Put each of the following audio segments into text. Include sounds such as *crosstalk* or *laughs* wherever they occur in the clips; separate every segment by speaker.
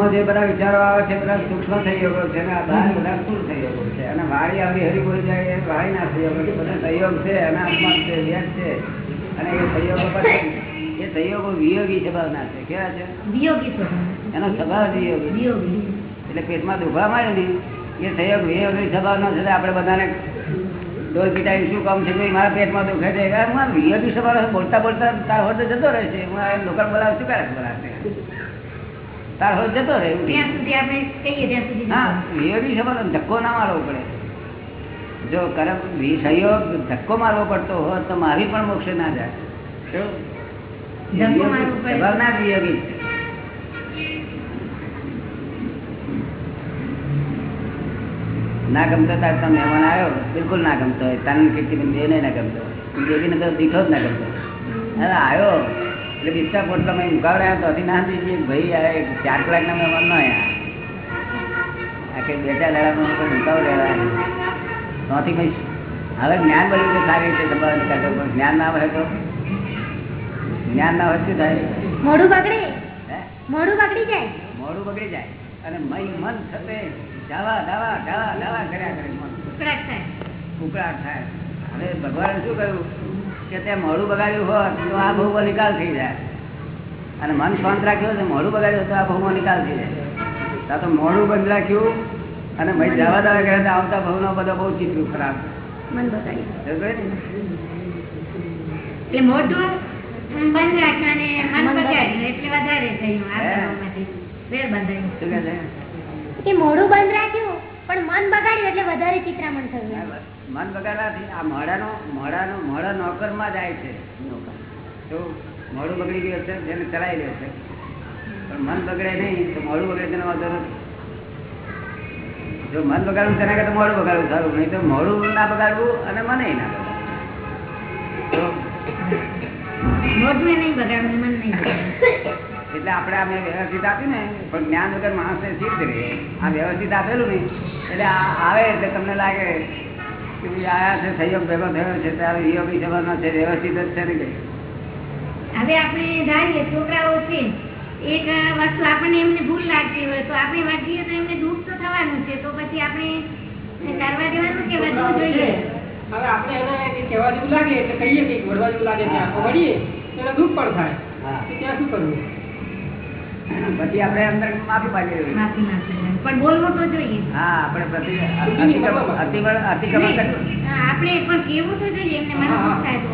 Speaker 1: મનમાં જે બધા વિચારો આવે છે બધા સૂક્ષ્મ સંયોગો છે અને આ બહાર બધા સ્થૂળ સંયોગો છે. અને વાળી આવી હરી બોલી જાય એ વાળીના સંયોગો છે બધા સંયોગ છે અને આત્મા છે વ્યક્ત છે. અને એ સંયોગો પર એ સંયોગો વિયોગી સ્વભાવના છે. કેવા છે?
Speaker 2: વિયોગી સ્વભાવ
Speaker 1: એનો સ્વભાવ વિયોગી.
Speaker 2: વિયોગી.
Speaker 1: એટલે પેટમાં દુભા મારે ને એ સંયોગ વિયોગી સ્વભાવનો છે આપણે બધાને ડોલ પીટાવી શું કામ છે મારા પેટમાં દુખે છે. વિયોગી સ્વભાવ બોલતા બોલતા તાર હોદ જતો રહે છે. હું આ લોકો બોલાવ શું કરે બોલાવશે? તાર જતો રહે
Speaker 2: ત્યાં સુધી આપણે કહીએ ત્યાં સુધી
Speaker 1: હા
Speaker 2: નહીં.
Speaker 1: વિયોગી સ્વભાવ ધક્કો ના મારવો પડે. જો કરમ સહયોગ ધક્કો મારવો પડતો હોત તો મારી પણ મોક્ષ ના જાય. વિયોગી ના ગમતો તાર તો મહેમાન આવ્યો. બિલકુલ ના ગમતો હોય. તન કેટલી બંધ ના ગમતો બેબીને તો દીઠો જ ના ગમતો આવ્યો. એટલે બિસ્ટા પોટલા મેં મુકાવડ્યા તો હજી ના દીધી ભાઈ આ એક ચાર કલાકના મહેમાન ના આવ્યા. આ કઈ બે ચાર દાડામાં કોઈ મુકાવડ્યા ત્યાંથી ભાઈ હવે જ્ઞાન મળ્યું તો સારી રીતે તમારે પણ જ્ઞાન ના હોય તો જ્ઞાન ના હોય શું થાય?
Speaker 3: મોઢું બગડે. મોઢું બગડી જાય.
Speaker 1: મોડું બગડી જાય. અને મય મન થતે ધાવા ધાવા ધાવા ધાવા કર્યા કરે મન.
Speaker 2: ઉકળાટ થાય.
Speaker 1: ઉકળાટ થાય. હવે ભગવાન શું કહ્યું? કે તે મોડું બગાડ્યું હોત તો આ બહુ નિકાલ થઈ જાય. અને મન શાંત રાખ્યું હોત મોડું બગાડ્યું તો આ બહુ નિકાલ થઈ જાય. ત્યાં તો મોડું બંધ રાખ્યું અને ભાઈ જવા દવા તો આવતા ભવનો બધો બહુ ચિત્ર ખરાબ. ને?
Speaker 2: એટલે મોઢું બંધ રાખ્યું મન બગાડ્યું એટલે વધારે થયું આ
Speaker 3: બંધ પણ મન બગાડ્યું એટલે વધારે ચિત્રામણ થયું.
Speaker 1: મન બગાડવાથી આ મોડાનો મોડાનો મોડા નોકરમાં જાય છે. તો મોડું બગડી ગયું છે જેને ચલાવી લે છે પણ મન બગડે નહીં તો મોડું બગડે તેનો વાંધો જો મન બગાડવું તેના કરતા મોડું બગાડવું સારું નહીં તો મોડું ના બગાડવું અને મને ના એટલે આપણે આ મેં વ્યવસ્થિત આપ્યું ને પણ જ્ઞાન વગર માણસને સિદ્ધ રહે આ વ્યવસ્થિત આપેલું નહીં. એટલે આવે એટલે તમને લાગે આયા છે સહયોગ ભેગો થયો છે ત્યારે યોગી સભાનો છે વ્યવસ્થિત જ છે ને કઈ
Speaker 2: હવે આપણે ધારીએ છોકરાઓ છે એક વસ્તુ આપણને એમને ભૂલ લાગતી હોય તો આપણે વાંચીએ તો એમને દુઃખ તો થવાનું છે તો પછી આપણે કરવા દેવાનું કે વધવું જોઈએ?
Speaker 4: હવે આપણે એને કહેવા જેવું લાગે એટલે કહીએ કે વળવા જેવું લાગે ત્યાં વળીએ એને દુઃખ પણ થાય. ત્યાં શું કરવું?
Speaker 1: પછી આપણે અંદર માફી પાડી
Speaker 2: માફી પણ બોલવું તો જોઈએ.
Speaker 1: હા આપણે પ્રતિ અતિક્રમણ
Speaker 2: આપણે પણ કેવું તો જોઈએ એમને મને દુઃખ થાય તો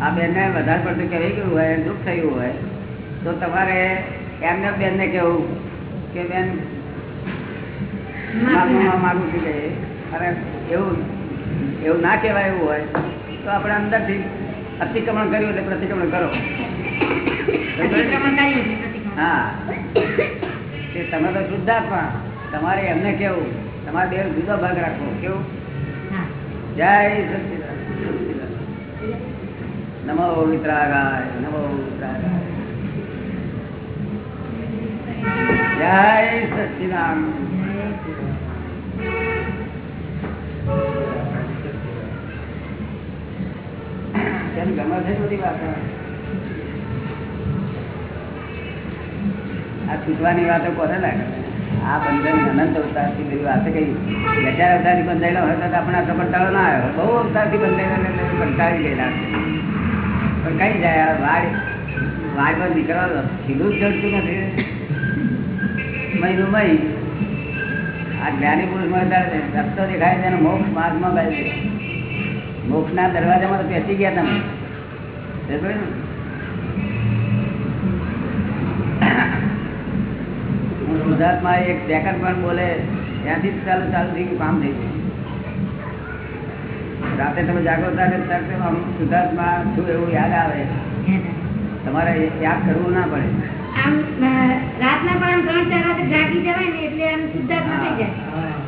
Speaker 1: આ બેનને વધારે પડતું કહેવાય ગયું હોય દુઃખ થયું હોય તો તમારે એમને બેનને કહેવું કે બેન માગું છું કે અને એવું એવું ના કહેવાય એવું હોય તો આપણે અંદરથી અતિક્રમણ કર્યું એટલે પ્રતિક્રમણ કરો.
Speaker 2: પ્રતિક્રમણ કર્યું.
Speaker 1: હા. તે તમે તો શુદ્ધાત્મા તમારે એમને કેવું? તમારે બે જુદો ભાગ રાખવો. કેવું? જય સચિદાન નમો વિતરાગાય. નમો વિતરાગાય. જય સચિદાન કેમ ગમે છે બધી વાતો? આ છૂટવાની વાતો કોને લાગે? આ બંધન અનંત અવતારથી બધી કઈ બે ચાર અવતારથી બંધાયેલો હોય તો આપણે આ કંટાળો ના આવ્યો બહુ અવતારથી બંધાયેલા કંટાળી ગયેલા પણ કઈ જાય, આ વાડ વાડ પર નીકળવા સીધું જ ચડતું નથી. મહિનું મહી. આ જ્ઞાની પુરુષ મળે રસ્તો દેખાય છે મોક્ષ માર્ગમાં ગાય છે. મોક્ષના દરવાજામાં તો બેસી ગયા તમે. શુદ્ધાત્મા એક સેકન્ડ પણ બોલે ત્યાંથી ચાલુ ચાલુ થઈ ગયું કામ થઈ ગયું. રાતે તમે જાગો ત્યારે તરત આમ ગુજરાતમાં શું એવું યાદ આવે. તમારે યાદ કરવું ના પડે.
Speaker 2: આમ રાતના પણ આમ ત્રણ ચાર વાગે જાગી જવાય ને એટલે આમ શુદ્ધાત્મા થઈ જાય.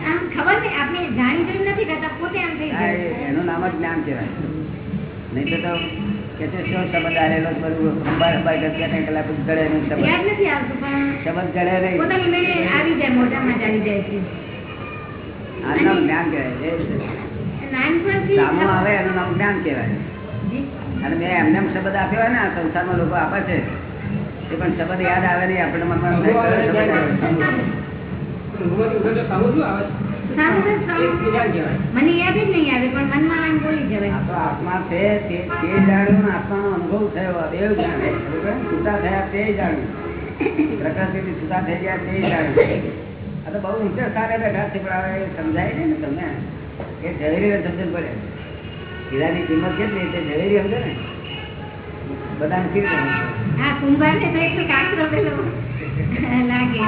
Speaker 2: આમ ખબર નહીં આપણે જાણી નથી કરતા પોતે આમ થઈ જાય.
Speaker 1: એનું નામ જ જ્ઞાન કહેવાય. નહીં તો કે છે શું શબ્દ આવેલો બધું? અંબાર અંબાર કરતા કંઈ કલાક જ નહીં શબ્દ
Speaker 2: યાદ નથી આવતું પણ
Speaker 1: શબ્દ ગળે નહીં.
Speaker 2: આવી જાય મોઢામાં જ આવી જાય છે.
Speaker 1: આનું જ્ઞાન કહેવાય જે આવે એનું નામ જ્ઞાન કહેવાય. અને મેં એમને એમ શબ્દ આપ્યો હોય ને આ સંસારમાં લોકો આપે છે એ પણ શબ્દ યાદ આવે નહીં આપણે મનમાં
Speaker 2: મને યાદ જ નહીં આવે પણ મનમાં આમ બોલી જવાય.
Speaker 1: તો આત્મા છે તે જાણ્યું આત્માનો અનુભવ થયો આ જાણે. છૂટા થયા તે જાણ્યું. પ્રકૃતિથી છૂટા થઈ ગયા તે જાણ્યું. આ તો બહુ ઊંચે સ્થાને બેઠા છે પણ હવે સમજાય નહીં ને તમને? કે ઝવેરી સમજણ પડે. હીરાની કિંમત કેટલી તે ઝવેરી સમજે ને? બધાને
Speaker 2: તો કાકરો પેલો લાગે.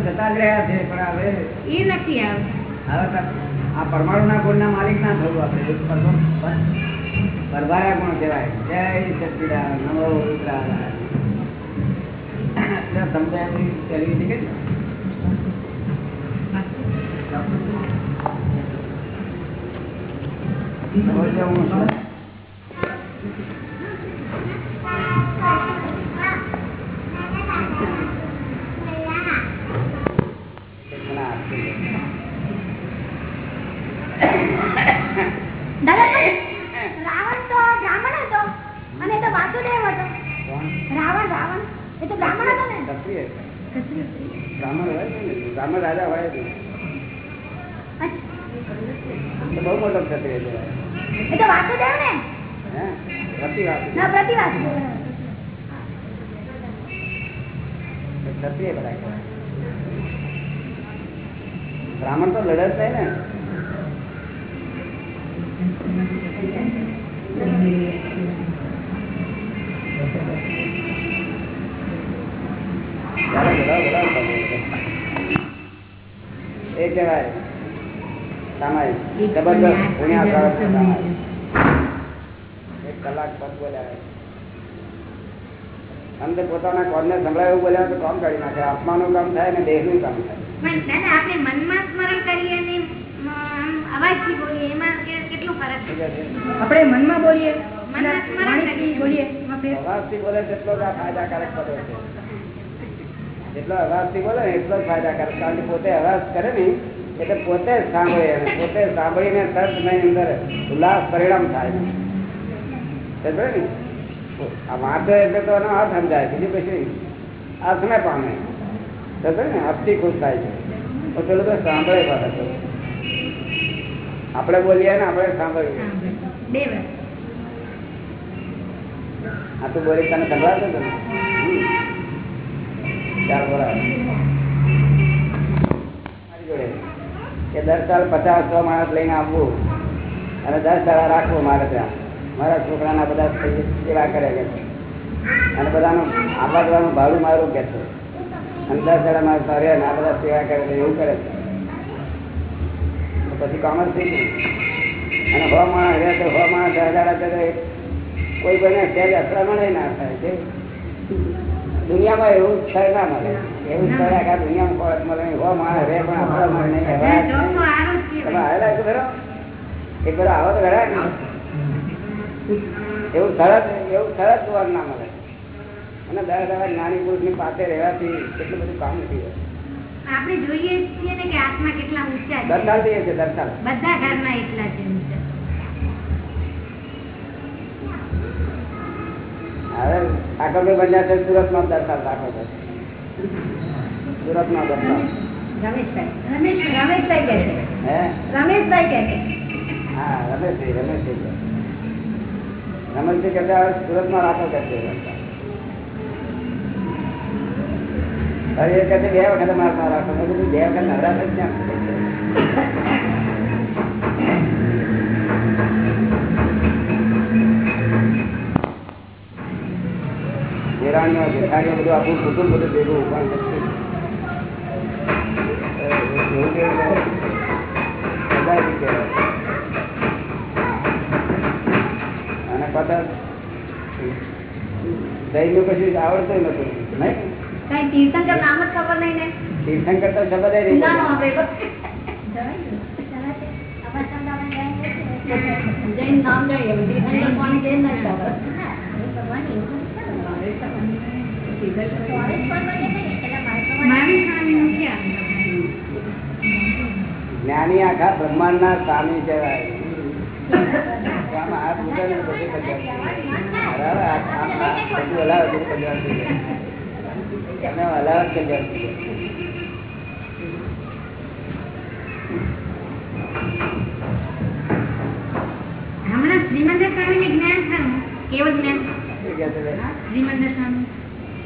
Speaker 1: સરકાર આવે જ રહ્યા છે પણ હવે
Speaker 2: એ નથી આવતું.
Speaker 1: હવે આ પરમાણુના ગુણના માલિક ના થવું આપણે. એક કોણ કહેવાય? જય સચિદાન નમો સમજાય એવી પહેલી કે સમજો હું શું ના,
Speaker 3: દાદા પણ રાવણ તો બ્રાહ્મણ હતો અને એ તો વાસુદેવ હતો
Speaker 1: કોણ?
Speaker 3: રાવણ રાવણ એ તો બ્રાહ્મણ હતો ને
Speaker 1: ક્ષત્રિય છે. બ્રાહ્મણ હોય બ્રાહ્મણ રાજા હોય તો બહુ મોટો ક્ષત્રિય છે.
Speaker 3: એ તો વાસુદેવ ને?
Speaker 1: બ્રાહ્મણ તો લડત થાય ને. *laughs* બોલાવો, બોલાવો. કહેવાય. સામાયિક જબરદસ્ત પુણ્ય એક કલાક પદ બોલ્યા. અંદર પોતાના કોર્ને સંભળાય એવું બોલ્યા તો કામ કરી નાખે? આત્માનું કામ થાય ને દેહનું કામ થાય.
Speaker 2: દાદા આપણે મનમાં સ્મરણ કરીએ અને અવાજથી બોલીએ. એમાં કે- કેટલો ફરક છે?
Speaker 5: આપણે મનમાં બોલીએ.
Speaker 2: મનમાં સ્મરણ કરીએ.
Speaker 5: બોલીએ.
Speaker 1: અવાજથી બોલે તેટલો ફાયદાકારક પડે છે. જેટલો અવાજથી બોલે ને એટલો જ ફાયદાકારક. કારણ કે પોતે અવાજ કરે ને એટલે પોતે સાંભળે અને પોતે સાંભળીને તરત નહીં અંદર ઉલ્લાસ પરિણામ થાય. સમજે ને? આ વાંચે એટલે તો એનો અર્થ સમજાય. બીજું કશું આ સમય પામે સમજે ને? અર્થથી ખુશ થાય છે. પેલું તો સાંભળે પાછળ આપણે બોલીએ ને આપણે સાંભળીએ. આ તો બોલી તને સંભળાતો ને મારી જોડે. કે દર સાલ પચાસ સો માણસ લઈને આવવું અને દસ દાડા રાખવું મારે ત્યાં. મારા છોકરાના બધા સેવા કરે કે અને બધાનું આવવા જવાનું ભાડું મારું કે છે. અને દસ દાડા મારે ત્યાં ને આ બધા સેવા કરે છે, એવું કરે છે. પછી કોમર્સ થઈ ગયું અને હો માણસ રહે તો હો માણસ તો કોઈ બને ત્યારે અથડામણ ના થાય, છે. દુનિયામાં એવું ક્ષય ના મળે. એવું ક્ષય આખા દુનિયામાં મળે. નહીં. માણસ રે પણ આપણા
Speaker 2: ચોખ્ખું
Speaker 1: નહીં. તમે આવેલા છો ખરો? એક બધા આવો તો ખરા એવું સરસ એવું સરસ વાર ના મળે. અને દર દર જ્ઞાની પુરુષની પાસે રહેવાથી કેટલું બધું કામ થઈ જાય
Speaker 2: આપણે જોઈએ છીએ ને કે આત્મા કેટલા ઊંચા છે.
Speaker 1: દરસાલ થઈએ છે
Speaker 2: બધા ઘરમાં એટલા છે.
Speaker 5: રમેશભાઈ કહે છે.
Speaker 1: હે?
Speaker 5: રમેશભાઈ કહે છે.
Speaker 1: હા રમેશભાઈ રમેશભાઈ રમેશભાઈ કહેતા હવે સુરતમાં રાખો કે બે વખત મારતા રાખો મેં બે વખત નવરાત્ર જેરાણીઓ જેઠાણીઓ બધું આખું કુટુંબ બધું ભેગું અને પાછા દહીંનું કશું આવડતું નતું નહીં?
Speaker 5: તીર્થંકર નામ જ ખબર નહીં ને.
Speaker 1: તીર્થંકર તો શબ્દ નહીં
Speaker 5: ના. આપણે. જૈન નામ તીર્થંકર સ્વામી જૈન ના હિસાબ
Speaker 3: હા, એ ભગવાન એવું નથી કરવાનું. ચોવીસ પણ બને નહીં, પેલા બાળકો
Speaker 2: મારી સ્વામીનું છે આ.
Speaker 1: જ્ઞાની આખા બ્રહ્માંડ ના સ્વામી કહેવાય હમણાં હાથ સ્વામી ને
Speaker 2: જ્ઞાન થયું કેવળ જ્ઞાન
Speaker 1: શું છે બેન?
Speaker 2: શ્રીમંદર સ્વામી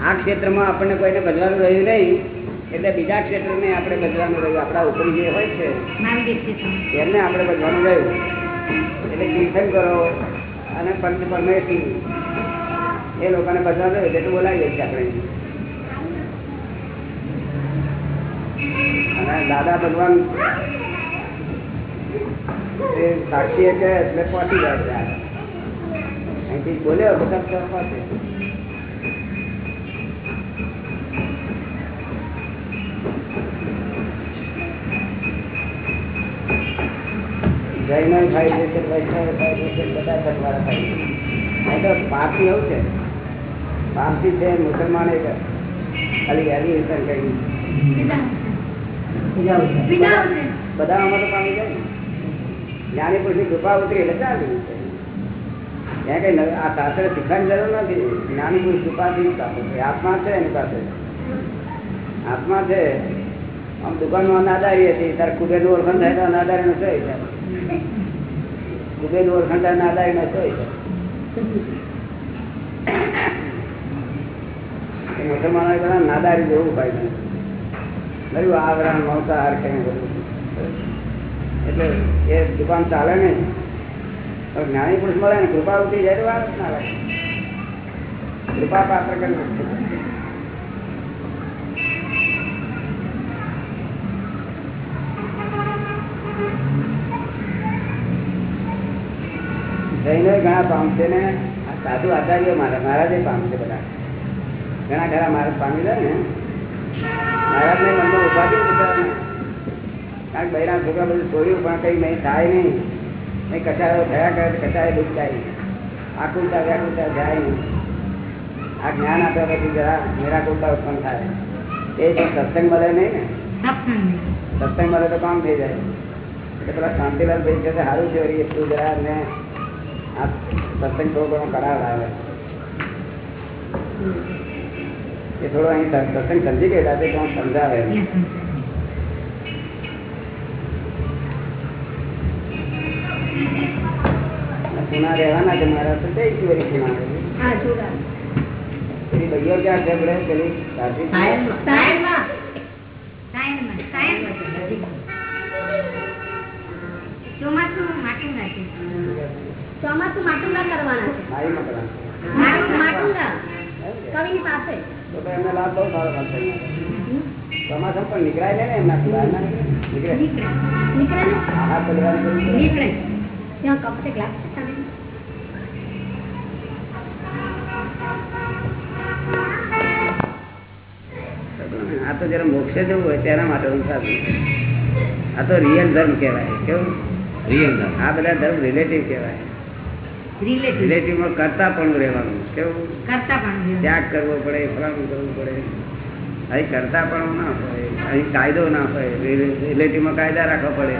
Speaker 1: આ ક્ષેત્રમાં આપણને કોઈને બદલાનું રહ્યું નહીં, એટલે બીજા ક્ષેત્રને આપણે બદલાનું રહ્યું. આપણા ઉપરી જે હોય છે, એમને આપણે બદલાનું રહ્યું. એટલે તીર્થંકરો અને પંચ પરમેશ્વર, એ લોકોને બદલાનું રહ્યું. એટલે બોલાવીએ છીએ આપણે. અને દાદા ભગવાન, એ સાક્ષી કે એટલે પહોંચી જાય અહીંથી બોલ્યો, બધા પહોંચે. જૈનો છે છે બધા ધર્મવાળા થાય છે. તો છે. છે ખાલી એલિવેશન કરી બધા તો પામી જાય. જ્ઞાની પુરુષની કૃપા ઉતરી એટલે કઈ આ શાસ્ત્ર શીખવાની જરૂર નથી. જ્ઞાની પુરુષ કૃપાથી જ આત્મા છે એની પાસે. આત્મા છે. આમ દુકાનમાં અનાદારી હતી. તારે કુબેરનું ઓળખાણ થાય તો અનાદારી નું સોય નાદારી નો સોય થાય એ મુસલમાનો બધા નાદારી જેવું હોય છે. બધું આવરણ મમતા કઈ એટલે એ દુકાન ચાલે ને જ્ઞાની પુરુષ મળે ને કૃપા ઉઠી જાય વાત ના લાગે કૃપા પાત્ર કરી જૈનો ઘણા પામશે ને સાધુ આચાર્ય મારા મહારાજે પામશે બધા. ઘણા ઘણા મહારાજ પામી જાય ને. મહારાજ ને મનમાં ઉપાધિ બિચારાને. કારણ કે બૈરા છોકરા બધું છોડ્યું પણ કઈ નહીં થાય નહીં. નહીં કચારો થયા કરે તો કચારે દુઃખ થાય આકુલતા વ્યાકુલતા જાય નહીં. આ જ્ઞાન આપ્યા પછી જરા નિરાકુલતા ઉત્પન્ન થાય. એ જો સત્સંગ મળે નહીં ને.
Speaker 2: સત્સંગ
Speaker 1: મળે તો કામ થઈ જાય. એટલે પેલા શાંતિલાલ ભાઈ છે સારું છે એટલું જરા ને સત્સંગ થોડો ઘણો કરાર આવે. એ થોડો અહીં સત્સંગ સમજી ગયેલા તે પણ સમજાવે. પુના રહેવાના છે મારા તો તે જ વળી પુના રહે.
Speaker 5: હા સુગા
Speaker 1: પેલી ભાઈઓ ક્યાં છે આપણે? પેલી સાચી
Speaker 5: સાયણમાં
Speaker 2: સાયણમાં સાયણમાં ચોમાસું માટી છે.
Speaker 5: ચોમાસું માટુંગા કરવાના છે. માટુંગા? કવિની પાસે?
Speaker 1: તો તો એમને લાભ બહુ સારો મળશે ચોમાસા પણ નીકળાય ને એમના બહાર ના નીકળે. નીકળે.
Speaker 5: નીકળે
Speaker 1: આહાર પરિવાર
Speaker 2: નીકળે.
Speaker 5: ત્યાં કપ ગ્લાસ છે સામે
Speaker 1: આ તો જરા મોક્ષે જવું હોય તેના માટે સાધુ આ તો રિયલ ધર્મ કહેવાય. કેવું? રિયલ ધર્મ. આ બધા ધર્મ રિલેટિવ કહેવાય.
Speaker 2: રિલેટિવ.
Speaker 1: રિલેટિવમાં કરતા પણ રહેવાનું કેવું?
Speaker 2: કરતા પણ
Speaker 1: ત્યાગ કરવો પડે ફલાણું કરવું પડે. અહીં કરતા પણ ના હોય અહીં કાયદો ના હોય રિલેટિવમાં કાયદા રાખવા પડે.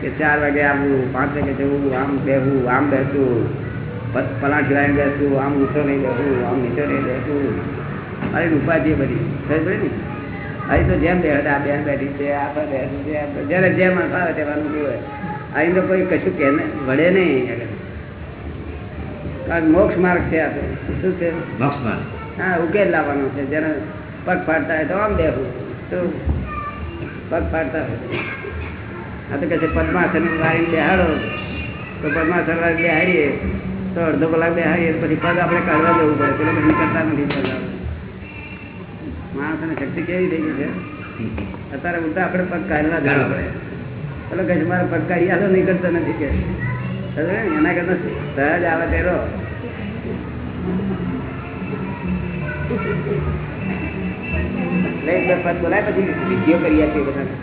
Speaker 1: કે ચાર વાગે આવવું પાંચ વાગે જવું આમ બેહવું આમ બેસવું પ- પલાઠી લાવીને બેસવું આમ ઊંચો નહીં બેસવું આમ નીચો નહીં બેસવું. આવી ઉપાધિ બધી. સમજ ને? અહીં તો જેમ બે આ બેન બેઠી છે આ બેઠી છે જ્યારે જેમ આવે તેવાનું જોવે અહીં તો કોઈ કશું કે વળે નહીં. આગળ મોક્ષ માર્ગ છે આ શું છે?
Speaker 6: મોક્ષમાં
Speaker 1: હા ઉકેલ લાવવાનો છે. જેને પગ ફાડતા હોય તો આમ બેહવું. તો પગ ફાડતા હોય. આ તો કહે છે પદ્માસન વાળીને બેહાડો. તો પદ્માસન વાળી બેહાડીએ તો અડધો કલાક બેહાડીએ પછી પગ આપણે કાઢવા જવું પડે. પેલો પછી કરતા નથી પગ. માણસને શક્તિ કેવી થઈ ગઈ છે? *laughs* અત્યારે ઉલટા આપણે પગ કાઢવા જવું પડે. પેલો કહે છે મારો પગ કાઢી આલો નહીં કરતો નથી. કે? એના કરતા સહજ આવે તે રહો બોલાય પછી બધાને.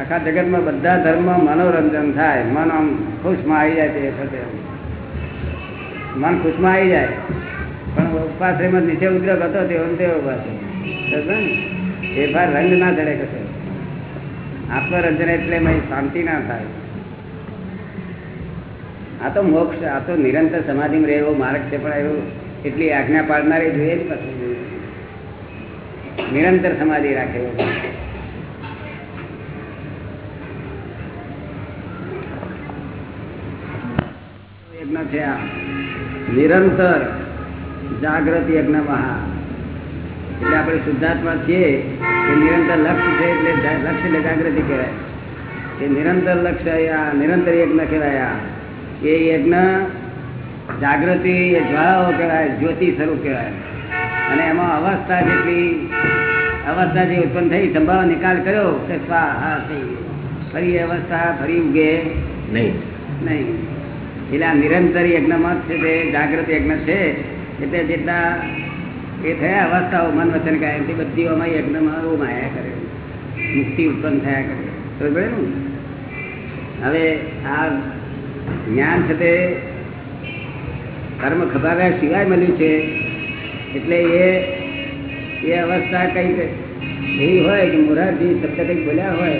Speaker 1: આખા જગતમાં બધા ધર્મ મનોરંજન થાય. મન આમ ખુશમાં આવી જાય તે વખતે. મન ખુશમાં આવી જાય. પણ ઉપાશ્રયમાં નીચે ઉદ્રક હતો ને તેવો પાછો ફેરફાર રંગ ના ચડે કશે. આત્મરંજન એટલે શાંતિ ના થાય. આ તો મોક્ષ, આ તો નિરંતર સમાધિમાં રહેવો માર્ગ છે, પણ એવું એટલી આજ્ઞા પાડનારી જોઈએ જ પછી. નિરંતર સમાધિ રાખે યજ્ઞ છે આ. નિરંતર જાગૃત યજ્ઞ મહા. એટલે આપણે શુદ્ધાત્મા છીએ એ નિરંતર લક્ષ્ય છે એટલે લક્ષ્ય એટલે જાગૃતિ કહેવાય. એ નિરંતર લક્ષ્ય નિરંતર યજ્ઞ કહેવાય એ યજ્ઞ જાગૃતિ એ જ્વાળાઓ કહેવાય જ્યોતિ સ્વરૂપ કહેવાય. અને એમાં અવસ્થા જેટલી અવસ્થા જે ઉત્પન્ન થઈ સંભાવ નિકાલ કર્યો કે સ્વાહા થઈ ફરી અવસ્થા ફરી ઉગે?
Speaker 6: નહીં.
Speaker 1: નહીં. એટલે આ નિરંતર યજ્ઞમાં છે તે જાગૃત યજ્ઞ છે. એટલે જેટલા એ થયા અવસ્થાઓ મન વચન કાયમ તે બધી આમાં એકદમ માયા કરે. મુક્તિ ઉત્પન્ન થયા કરે. તો હવે આ જ્ઞાન છે તે કર્મ ખપાવ્યા સિવાય મળ્યું છે. એટલે એ એ અવસ્થા કંઈક એવી હોય કે મોરારજી શબ્દ કંઈક બોલ્યા હોય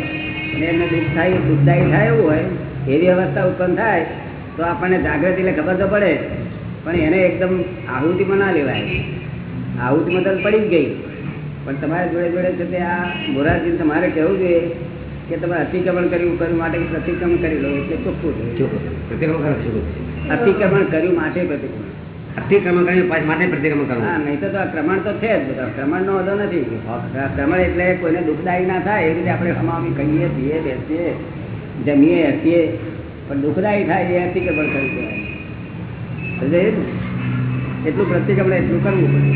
Speaker 1: અને એમને દુઃખ થાય, દુઃખદાયી થાય એવું હોય, એવી અવસ્થા ઉત્પન્ન થાય, તો આપણને જાગૃતિ એટલે ખબર તો પડે. પણ એને એકદમ આહુતિમાં ના લેવાય. આહુતિમાં મદદ પડી જ ગઈ પણ તમારે જોડે જોડે છે તે આ મોરારજી તમારે કહેવું જોઈએ કે તમે અતિક્રમણ કર્યું કર્યું માટે પ્રતિક્રમણ કરી લો એટલે ચોખ્ખું અતિક્રમણ કર્યું માટે પ્રતિક્રમણ.
Speaker 6: અતિક્રમણ કર્યું પાછ માટે પ્રતિક્રમણ કરવું.
Speaker 1: હા નહીં તો આ ક્રમણ તો છે જ બધા. ક્રમણ નો વધો નથી. ક્રમણ એટલે કોઈને દુઃખદાયી ના થાય એ રીતે આપણે હમાવી કહીએ પીએ બેસીએ જમીએ હસીએ. પણ દુઃખદાયી થાય એ અતિક્રમણ કરી કહેવાય સમજાયું પ્રત્યેક આપણે એટલું કરવું પડે.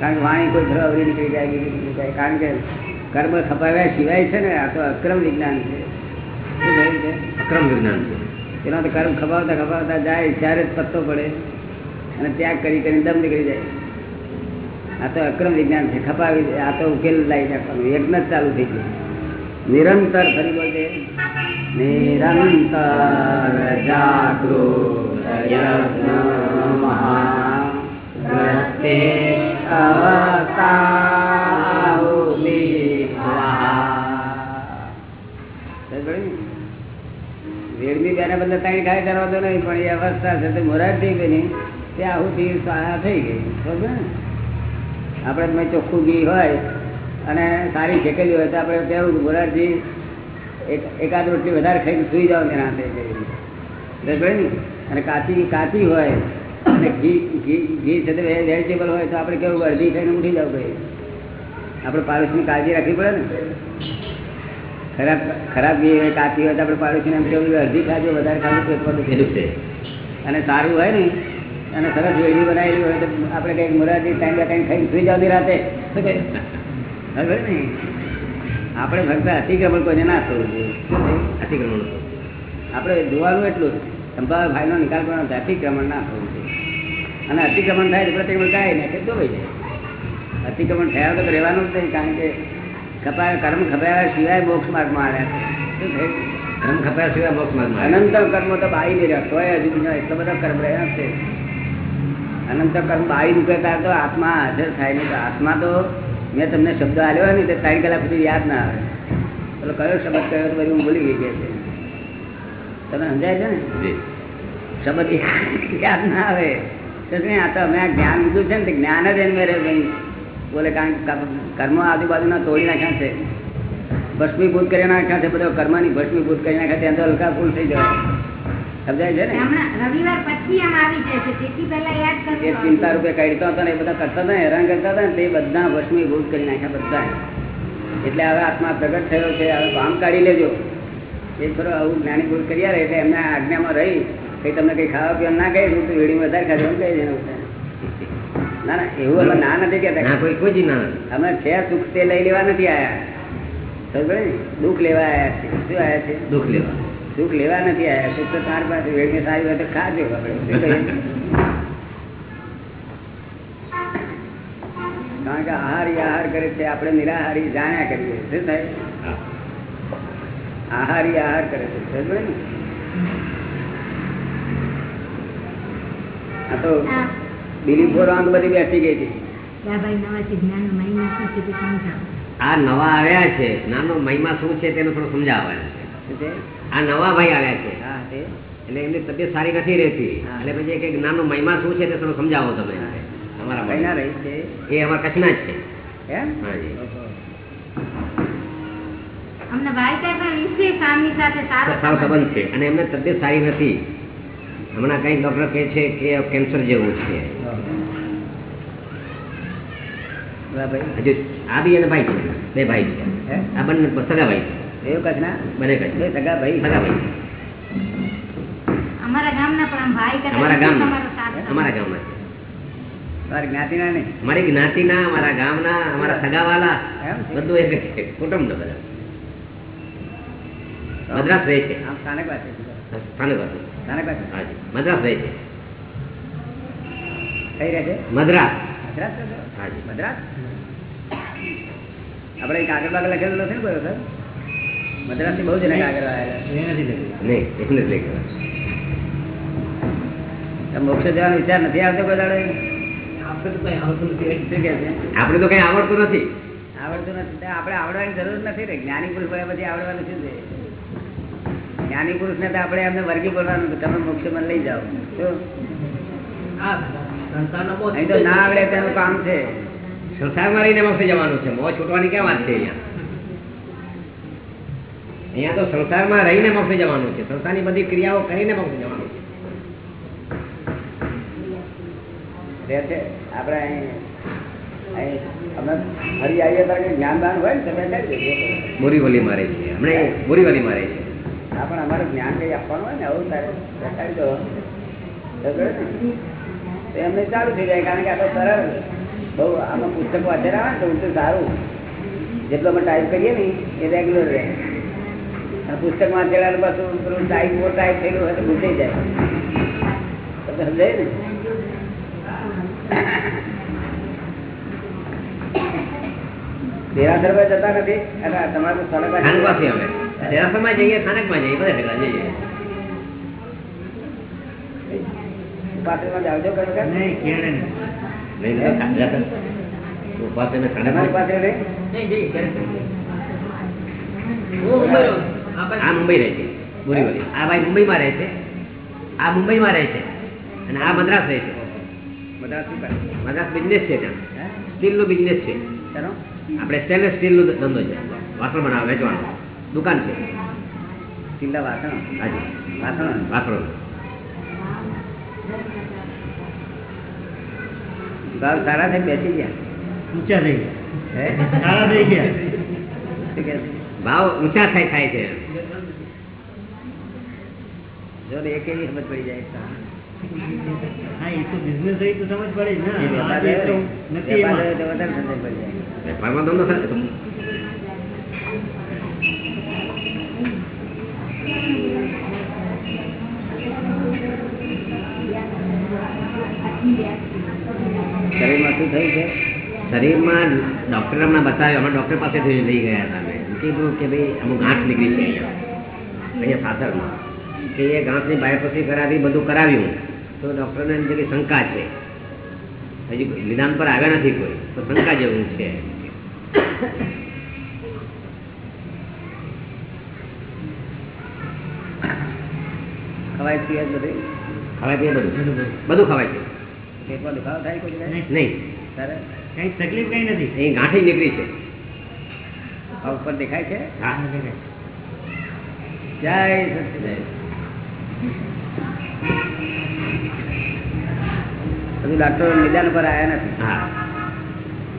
Speaker 1: કારણ કે વાણી કોઈ ભરાવરી નીકળી જાય બીજી નીકળી જાય. કારણ કે કર્મ ખપાવ્યા સિવાય છે ને આ તો અક્રમ વિજ્ઞાન છે. શું છે?
Speaker 6: અક્રમ વિજ્ઞાન છે.
Speaker 1: એના તો કર્મ ખપાવતા ખપાવતા જાય ત્યારે જ પત્તો પડે અને ત્યાગ કરી કરીને દમ નીકળી જાય. આ તો અક્રમ વિજ્ઞાન છે. ખપાવી આ તો ઉકેલ લાવી નાખવાનું. યજ્ઞ જ ચાલુ થઈ ગયું. નિરંતર ફરી બોલજે. નિરંતર જાગૃત. યજ્ઞ મહાવ્રતે અવતાહુતિ સ્વાહા. સમજ પડી ને? બેને બદલે ત્રણ ગાય કરવા સ્વાહા થઈ ગઈ બરોબર આપણે મેં ચોખ્ખું ઘી હોય અને સારી શેકેલી હોય તો આપણે કહેવું કે મોરારજી, એક એકાદ રોટલી વધારે ખાઈને સુઈ જાઓ તેના ને અને કાચી કાચી હોય અને ઘી ઘી ઘી છે વેજીટેબલ હોય તો આપણે કેવું અડધી થઈને ઉઠી જાવ ભાઈ. આપણે પાડોશની કાળજી રાખવી પડે ને. ખરાબ ખરાબ ઘી હોય કાચી હોય તો આપણે પાડોશીને એમ કેવું અડધી ખાજો વધારે ખાજો દુખે.
Speaker 6: એ છે.
Speaker 1: અને સારું હોય ને અને સરસ વેડી બનાવેલી હોય તો આપણે કંઈક મોરારજી ટાઈમ બે ટાઈમ ખાઈને સુઈ જાવ રાતે. હવે ને? આપણે ફક્ત અતિક્રમણ કોઈને ના થવું જોઈએ?
Speaker 6: અતિક્રમણ
Speaker 1: આપણે જોવાનું એટલું જ. સંભાવ ભાઈનો નિકાલ કરવાનો અતિક્રમણ ના થવું જોઈએ. અને અતિક્રમણ થાય તો પ્રતિક્રમણ કાંઈ ને કે ભાઈ જાય. અતિક્રમણ થયા તો રહેવાનું જ નહીં કારણ કે ખપાય કર્મ ખપાયા સિવાય મોક્ષ માર્ગમાં આવ્યા છે. શું થયું?
Speaker 6: કર્મ ખપાયા સિવાય મોક્ષ માર્ગમાં અનંતર
Speaker 1: અનંત કર્મ તો બાઈ નહીં રહ્યા તોય હજુ બીજા એટલા બધા કર્મ રહ્યા છે. અનંત કર્મ બાઈ રૂપે ત્યારે તો આત્મા હાજર થાય નહીં. તો આત્મા તો મેં તમને શબ્દ આલ્યો ને તે ત્રણ કલાક સુધી યાદ ના આવે. પેલો કયો શબ્દ કયો તો પછી હું ભૂલી ગઈ ગયા છે. તમે સમજાય છે ને?
Speaker 6: જી.
Speaker 1: શબ્દ *laughs* યાદ ના આવે. તો આ તો અમે જ્ઞાન લીધું છે ને જ્ઞાન જ એમ મેરે બોલે કારણ કે કર્મ આજુબાજુના તોડી નાખ્યા છે. ભસ્મીભૂત કરી નાખ્યા છે બધા કર્મની ભસ્મીભૂત કરી નાખ્યા છે તો હલકા ફૂલ થઈ જવાય. સમજાય છે ને?
Speaker 2: રવિવાર પછી આમ આવી જાય છે તેથી પહેલા યાદ
Speaker 1: એ ચિંતા રૂપે કાઢતા હતા ને એ બધા કરતા હતા ને હેરાન કરતા હતા ને તે બધા ભસ્મીભૂત કરી નાખ્યા બધા. એટલે હવે આત્મા પ્રગટ થયો છે હવે કામ કાઢી લેજો. એ ખરો આવું જ્ઞાની ભૂલ કરી આવે એટલે એમના આજ્ઞામાં રહી કઈ તમને કઈ ખાવા પીવા ના કહી હું તો વેડી વધારે ખાધું એમ કહી દેવું ના ના એવું અમે ના નથી કહેતા.
Speaker 6: કોઈ કોઈ ના
Speaker 1: અમે છે સુખ તે લઈ લેવા નથી આવ્યા દુઃખ લેવા આવ્યા છે. શું આવ્યા છે?
Speaker 6: દુઃખ લેવા.
Speaker 1: સુખ લેવા નથી આવ્યા સુખ તો તાર પાસે વેડની સારી વાત ખાજો? કારણ કે આહાર આહાર કરે છે આપણે નિરાહારી જાણ્યા કરીએ. શું થાય. આહારી આહાર કરે છે. સમજો ને? આ તો
Speaker 2: હા.
Speaker 1: બિલીફો રોંગ બધી બેસી ગઈ હતી.
Speaker 2: ભાઈ નવાથી જ્ઞાન મહિમા શું છે તે સમજાવો.
Speaker 6: આ નવા આવ્યા છે. નાનો મહિમા શું છે તેનું થોડું સમજાવવાનું છે. આ નવા ભાઈ આવ્યા છે.
Speaker 1: હા
Speaker 6: એટલે એમની તબિયત સારી નથી રહેતી.
Speaker 1: હા.
Speaker 6: એટલે પછી એક નાનો મહિમા શું છે તે થોડું સમજાવો તમે. અમારા ભાઈ
Speaker 1: રહી છે?
Speaker 6: એ અમારા કચ્છના જ છે.
Speaker 1: એમ?
Speaker 6: હાજી
Speaker 1: ઓહો.
Speaker 2: અમને ભાઈ સાહેબ પણ વિશેષ આમની સાથે સારો
Speaker 6: સારો સંબંધ છે. અને એમને તબિયત સારી નથી. હમણાં કંઈક ડૉક્ટર કહે છે કે કેન્સર જેવું છે. હજુ આ બી અને ભાઈ છે. બે ભાઈ છે. આ બંને સગા ભાઈ છે.
Speaker 1: એવું કચ્છ ના?
Speaker 6: બંને કચ્છ
Speaker 1: સગા ભાઈ
Speaker 6: સગા ભાઈ
Speaker 2: અમારા ગામના પણ ભાઈ
Speaker 6: અમારા ગામના.
Speaker 2: અમારો સાથ સંબંધ.
Speaker 6: અમારા ગામના
Speaker 1: મારી જ્ઞાતિના નહીં
Speaker 6: અમારી જ્ઞાતિના અમારા ગામના અમારા સગાવાલા.
Speaker 1: એમ
Speaker 6: બધું એક કુટુંબ બધા. મદ્રાસ રહે છે.
Speaker 1: સ્થાનક
Speaker 6: સ્થાનક મદ્રાસ રહે છે.
Speaker 1: કઈ રહે છે?
Speaker 6: મદ્રાસ.
Speaker 1: મદ્રાસ રહે
Speaker 6: હાજી
Speaker 1: મદ્રાસ? આપણે કાગળ બાગળ લખેલું નથી ને બરોબર સર મદ્રાસથી બહુ જણા કાગળ આવેલા
Speaker 6: નથી
Speaker 1: મોક્ષ જવાનો વિચાર નથી આવતો બધા
Speaker 6: આપડે તો કઈ આવડતું નથી.
Speaker 1: આવડતું નથી. આપણે આવડવાની જરૂર નથી ને જ્ઞાની પુરુષ હોય પછી આવડવાનું શું છે? જ્ઞાની પુરુષને તો આપણે એમને વર્ગી બોલવાનું તમે મોક્ષમાં લઈ જાઓ. અહીં તો ના આવડે તેનું કામ છે.
Speaker 6: સંસારમાં રહીને મોક્ષ જવાનું છે. મોં છૂટવાની ક્યાં વાત છે અહીંયા? અહીંયા તો સંસારમાં રહીને મોક્ષ જવાનું છે. સંસારની બધી ક્રિયાઓ કરીને મોક્ષ જવાનું છે.
Speaker 1: આપણે અહીં અમે ફરી આવીએ ત્યારે જ્ઞાનદાન હોય ને તમે
Speaker 6: બોરીવલી મારે છે. હમણાં બોરીવલી મારે છે.
Speaker 1: પણ અમારે જ્ઞાન કઈ આપવાનું હોય ને, આવું તારે બતાવી દો. તો એમને ચાલુ થઈ જાય, કારણ કે આ તો સરળ બહુ આમાં પુસ્તક વાંચેલા આવે ને તો ઊંચું સારું. જેટલો અમે ટાઈપ કરીએ ને, એ રેગ્યુલર રહે. અને પુસ્તક વાંચેલા પાછું પેલું ટાઈપ ઓવર ટાઈપ થયેલું હોય તો ભૂસાઈ જાય. તો સમજાય ને? દેરાસર જતા નથી. એટલે તમારું સ્થળ
Speaker 6: પાસે અમે દેરાસરમાં જઈએ સ્થાનકમાં જઈએ બધા ભેગા જઈએ. અને
Speaker 1: તમારી
Speaker 6: સ્થાનક
Speaker 1: પાસે રહે
Speaker 6: આ મુંબઈ રહે છે બોરીવલી. આ ભાઈ મુંબઈમાં રહે છે આ મુંબઈમાં રહે છે અને આ મદ્રાસ રહે છે. મદ્રાસ બિઝનેસ છે ત્યાં. સ્ટીલનું બિઝનેસ છે.
Speaker 1: આપડે
Speaker 6: આપણે સ્ટેનલેસનું ધંધો છે. વાસણ બનાવવા વેચવાનો. દુકાન છે.
Speaker 1: સ્ટીલના વાસણો.
Speaker 6: હાજી.
Speaker 1: વાસણો
Speaker 6: વાસણો
Speaker 1: ભાવ સારા થઈ બેસી ગયા.
Speaker 7: ઊંચા થઈ ગયા. સારા થઈ ગયા?
Speaker 6: ભાવ ઊંચા થાય થાય છે.
Speaker 1: જો ને એક એવી સમજ પડી જાય.
Speaker 7: હા એ તો બિઝનેસ થઈ તો સમજ પડે ને.
Speaker 1: વેપાર વધારે સમજ પડી જાય.
Speaker 6: વેપારમાં ધંધો થાય તો
Speaker 1: શરીરમાં શું થયું છે?
Speaker 6: શરીરમાં ડૉક્ટર હમણાં બતાવ્યો અમે ડૉક્ટર પાસેથી લઈ ગયા હતા અમે કીધું કે ભાઈ, અમુક ગાંઠ નીકળી છે અહીંયા. અહીંયા કે એ ગાંઠની બાયોપ્સી કરાવી, બધું કરાવ્યું. તો ડૉક્ટરને એમ છે કે શંકા છે. હજી નિદાન પર આવ્યા નથી કોઈ. તો શંકા જેવું છે.
Speaker 1: છે બધું?
Speaker 6: ખવાય પીએ બધું?
Speaker 7: બધું
Speaker 6: ખવાય. છે?
Speaker 1: પેટમાં દુખાવો થાય કોઈ
Speaker 7: નહીં.
Speaker 1: તારે?
Speaker 7: કઈ તકલીફ કઈ નથી.
Speaker 6: એ ગાંઠી નીકળી છે.
Speaker 1: આ ઉપર દેખાય છે?
Speaker 6: હા.
Speaker 1: જય સચિદાનંદ. હજુ ડાક્ટરો નિદાન પર આવ્યા નથી.
Speaker 6: હા.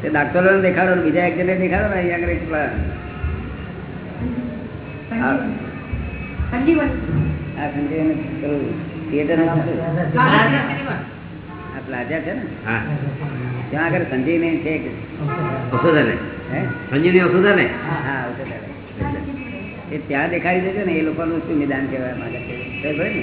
Speaker 1: તે ડાક્ટરો દેખાડો ને બીજા એક જણે દેખાડો ને અહીંયા આગળ આ થિયેટરનું આ પ્લાઝા છે ને? ત્યાં આગળ સંજયને છે.
Speaker 6: ને
Speaker 1: હે?
Speaker 6: સંજીવની ઔષધ ને
Speaker 1: હા ઔષધ એ ત્યાં દેખાડી દેજો ને એ લોકોનું શું નિદાન કહેવાય છે ને?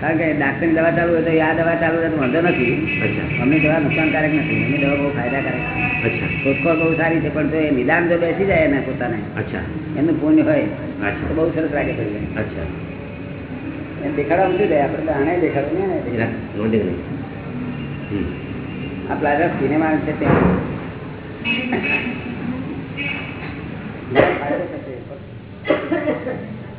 Speaker 1: કારણ કે ડાક્ટરની દવા ચાલુ હોય તો આ દવા ચાલુ હોય તો વાંધો નથી.
Speaker 6: અચ્છા.
Speaker 1: અમને દવા નુકસાનકારક નથી. અમે દવા બહુ ફાયદાકારક છે. શોધખોળ બહુ સારી છે પણ જો એ નિદાન જો બેસી જાય એને પોતાને
Speaker 6: અચ્છા.
Speaker 1: એમનું પુણ્ય હોય તો બહુ સરસ લાગે પડી
Speaker 6: અચ્છા.
Speaker 1: એમ દેખાડવા શું જાય આપણે આને દેખાડવું ને આને
Speaker 6: જરા
Speaker 1: દેખાડવું.
Speaker 6: નોંધી નહીં હમ.
Speaker 1: આ પ્લાઝા સિનેમા છે ત્યાં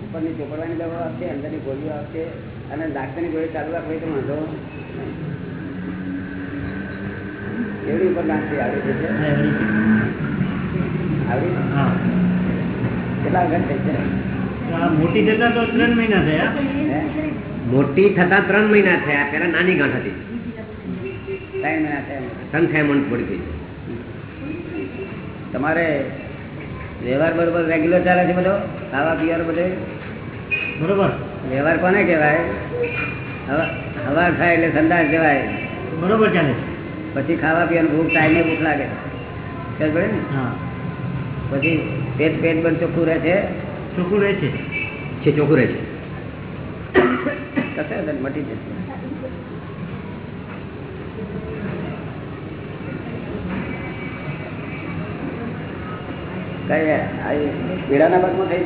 Speaker 1: ઉપરની ચોપડવાની દવા આવશે અંદરની ગોળીઓ આવશે અને ડાક્ટરની ગોળી ચાલુ રાખવી તો વાંધો. એવડી ઉપર નાખતી આવડી છે. આવડી કેટલા વખત થઈ છે
Speaker 7: મોટી થતા તો ત્રણ મહિના થયા.
Speaker 6: મોટી થતા ત્રણ મહિના થયા. પેલા નાની ગાંઠ હતી.
Speaker 1: ત્રણ મહિના થયા
Speaker 6: ત્રણ થયા મન પડી ગઈ.
Speaker 1: તમારે વ્યવહાર બરોબર રેગ્યુલર ચાલે છે બધો? ખાવા પીવાનું બધે?
Speaker 7: બરોબર.
Speaker 1: વ્યવહાર કોને કહેવાય? હવા થાય એટલે સંદાસ કહેવાય.
Speaker 7: બરોબર ચાલે
Speaker 1: પછી ખાવા પીવાનું ભૂખ ટાઈમે ભૂખ લાગે. ખબર પડે ને?
Speaker 7: હા.
Speaker 1: પછી પેટ પેટ પણ ચોખ્ખું રહે છે.
Speaker 7: ચોખ્ખું રહે છે?
Speaker 6: છે ચોખ્ખું રહે છે.
Speaker 1: કશે મટી જશે. કઈ ભાગમાં થઈ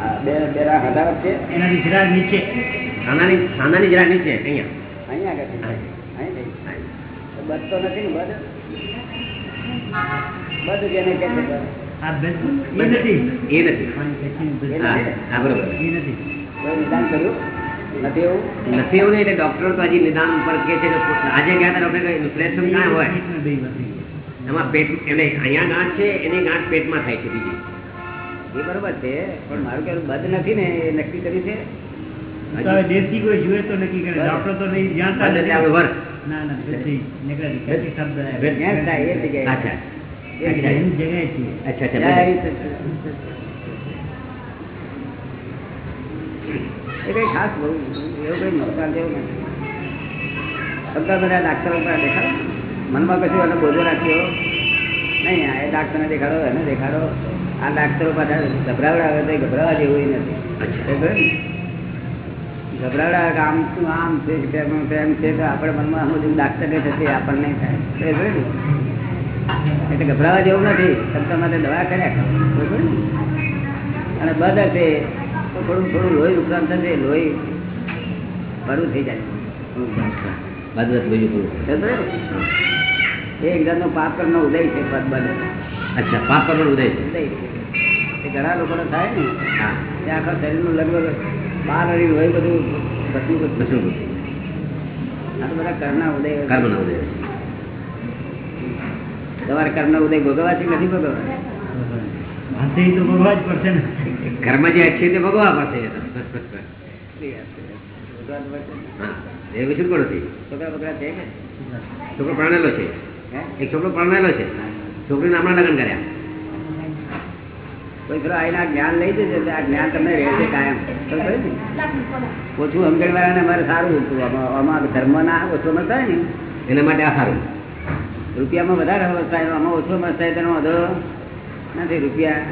Speaker 7: હા
Speaker 1: બે બેરા હજાર છે?
Speaker 7: એનાથી જરા નીચે.
Speaker 6: ખાનાની ખાનાની જરા નીચે અહીંયા.
Speaker 1: અહીંયા આગળ બચતો નથી ને બધ? બધું જેને કહે
Speaker 7: નથી.
Speaker 1: એવું?
Speaker 6: એટલે ડોક્ટર તો હજી નિદાન ઉપર કે છે આજે ગયા હતા ડોક્ટર ઇન્ફ્લેશન હોય?
Speaker 7: પેટમાં બે વધી
Speaker 6: એમાં પેટ એટલે અહીંયા ગાંઠ છે એની ગાંઠ પેટમાં થાય છે બીજી.
Speaker 1: એ બરોબર છે પણ મારું કહેવું બંધ નથી ને એ નક્કી કર્યું છે?
Speaker 7: દેશી કોઈ જુએ તો નક્કી કરે. ડોક્ટર તો નહીં જાણતા નથી.
Speaker 6: આપણે વર
Speaker 7: ના ના શબ્દ
Speaker 6: અચ્છા.
Speaker 1: ખાસ બહુ એવું કઈ નુકસાન જેવું નથી. બધા બધા ડાક્ટરો દેખાડો. મનમાં કશું એને બોજો રાખ્યો નહીં આ ડાક્ટરને દેખાડો એને દેખાડો. આ ડાક્ટરો પાછા ગભરાવડાવે તો ગભરાવા જેવું નથી. ગભરાવડા કે આમ શું આમ છે તેમ તેમ છે તો આપણે મનમાં આમ જેમ ડાક્ટર કહે છે આપણને થાય? એટલે ગભરાવા જેવું નથી. તમતા માટે દવા કર્યા બરોબર અને બદ હશે તો થોડું થોડું લોહી નુકસાન થશે લોહી ભરું થઈ જાય.
Speaker 6: બાદ બીજું પૂરું
Speaker 1: એ પાપ ઉદય છે પદ
Speaker 6: અચ્છા પાપ પર ઉદય છે.
Speaker 1: ઉદય એ ઘણા લોકોને થાય ને
Speaker 6: હા.
Speaker 1: તે આખા શરીરનું લગભગ બાર હરી લોહી બધું બધું
Speaker 6: બધું
Speaker 1: આ તો બધા કર્મના ઉદય.
Speaker 6: કર્મના ઉદય
Speaker 1: તમારે કર્મનો ઉદય ભોગવવા છે નથી ભોગવવા?
Speaker 7: ને.
Speaker 6: કર્મ જે છે તે ભોગવવા પડશે
Speaker 1: ને. છોકરા
Speaker 6: પરણેલો છે. એક છોકરો પરણેલો છે. છોકરીને હમણાં લગ્ન કર્યા.
Speaker 1: કોઈ ખરો આઈને આ જ્ઞાન લઈ જશે આ જ્ઞાન તમને રહેશે કાયમ. ઓછું સમજણ વાળાને અમારે સારું હતું. આમાં આમાં ધર્મના ઓછો ન થાય ને.
Speaker 6: એના માટે આ સારું.
Speaker 1: રૂપિયામાં વધારે સમજતા આમાં ઓછો સમજતા તેનો વધો નથી રૂપિયા